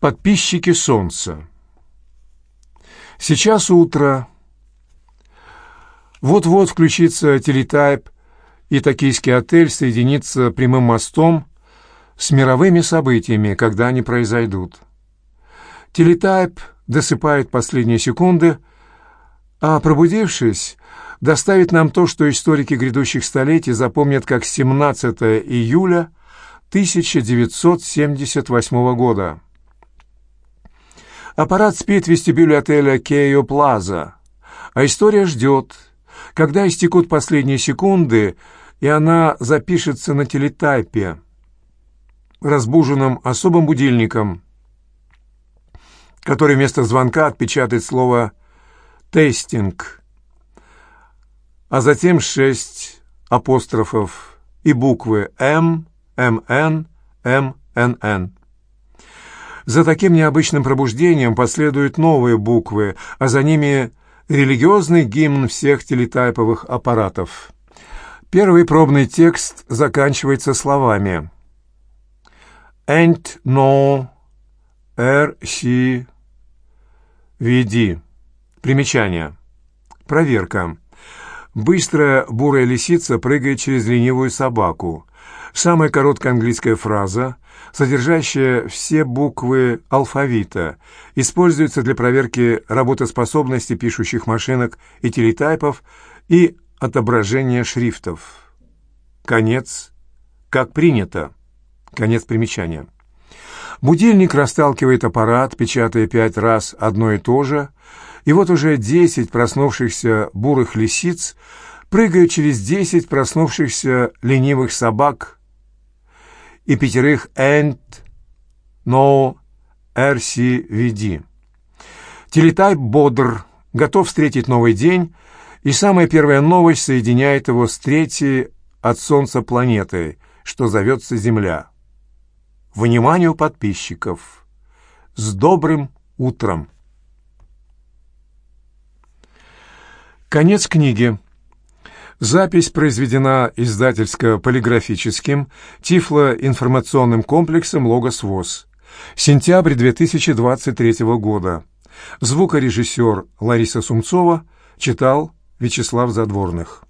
Подписчики солнца. Сейчас утро. Вот-вот включится телетайп, и токийский отель соединится прямым мостом с мировыми событиями, когда они произойдут. Телетайп досыпает последние секунды, а пробудившись, доставит нам то, что историки грядущих столетий запомнят как 17 июля 1978 года. Аппарат спит в вестибюле отеля «Кейо Плаза», а история ждет, когда истекут последние секунды, и она запишется на телетайпе, разбуженном особым будильником, который вместо звонка отпечатает слово «тестинг», а затем шесть апострофов и буквы «М», «МН», «МНН». За таким необычным пробуждением последуют новые буквы, а за ними религиозный гимн всех телетайповых аппаратов. Первый пробный текст заканчивается словами «Ain't no R C VD». Примечание. Проверка. Быстрая бурая лисица прыгает через ленивую собаку. Самая короткая английская фраза, содержащая все буквы алфавита, используется для проверки работоспособности пишущих машинок и телетайпов и отображения шрифтов. Конец. Как принято. Конец примечания. Будильник расталкивает аппарат, печатая пять раз одно и то же, и вот уже десять проснувшихся бурых лисиц прыгают через десять проснувшихся ленивых собак и пятерых «and», «no», «rcvd». Телетайп бодр, готов встретить новый день, и самая первая новость соединяет его с третьей от Солнца планетой, что зовется Земля. Вниманию подписчиков! С добрым утром! Конец книги. Запись произведена издательско-полиграфическим Тифло-информационным комплексом «Логос ВОЗ». Сентябрь 2023 года. Звукорежиссер Лариса Сумцова читал Вячеслав Задворных.